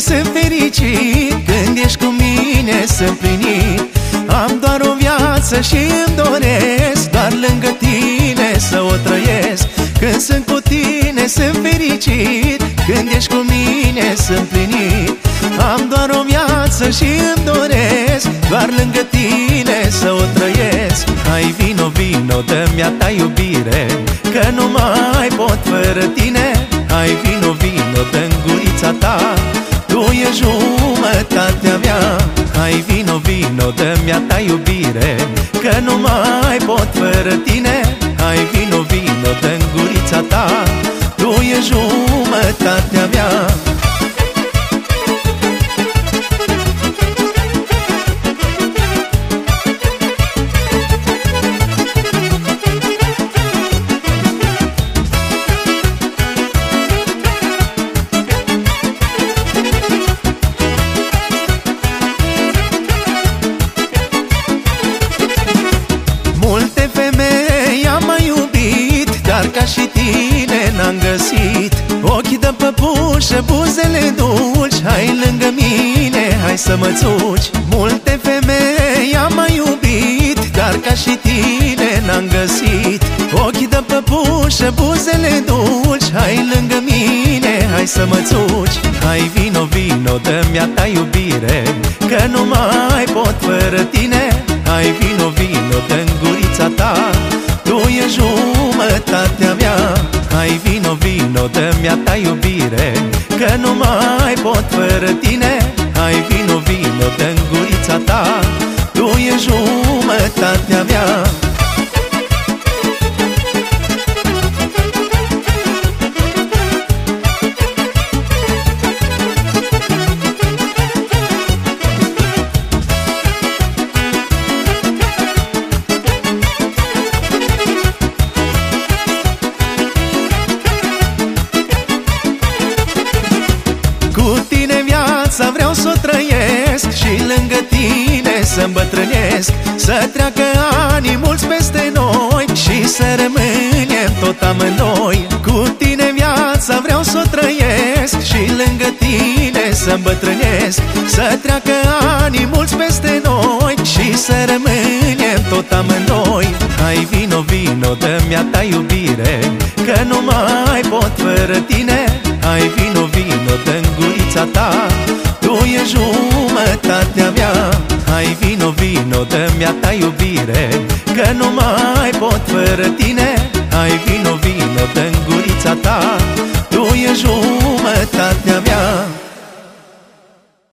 sunt fericit. Când ești cu mine sunt plinit Am doar o viață și îmi doresc. Doar lângă tine să o trăiesc. Când sunt cu tine sunt fericit. Când ești cu mine sunt plinit Am doar o viață și îmi doresc. Doar lângă tine să o trăiesc. Hai vino, vino, dă-mi a ta iubire Că nu mai pot fără tine. Hai vino, vino, vino, dă-mi a ta iubire Că nu mai pot fără tine. Hai vino, vino, dă gurița ca și tine n-am găsit. Ochii de păpușă, buzele dulci Hai lângă mine, hai să mă țuci Multe femei am mai iubit Dar ca și tine n-am găsit. Ochii de păpușă, buzele dulci Hai lângă mine, hai să mă țuci Hai vino, vino, dă-mi a ta iubire Că nu mai pot fără tine. Hai vino, vino, dă gurița ta Tu e vino, vino, dă-mi a ta iubire Că nu mai pot fără tine. Hai vino, vino, dă gurița ta Tu e jumătatea mea vreau să o trăiesc Și lângă tine să îmbătrânesc Să treacă ani mulți peste noi Și să rămânem tot amândoi. Cu tine viața vreau să o trăiesc Și lângă tine să îmbătrânesc Să treacă ani mulți peste noi Și să rămânem tot amândoi. Hai vino, vino, dă-mi a ta iubire Că nu mai pot fără tine. Hai vino, vino, dă gurița ta Tu e jumătatea mea Hai vino, vino, dă-mi a ta iubire Că nu mai pot fără tine. Hai vino, vino, dă gurița ta Tu e jumătatea mea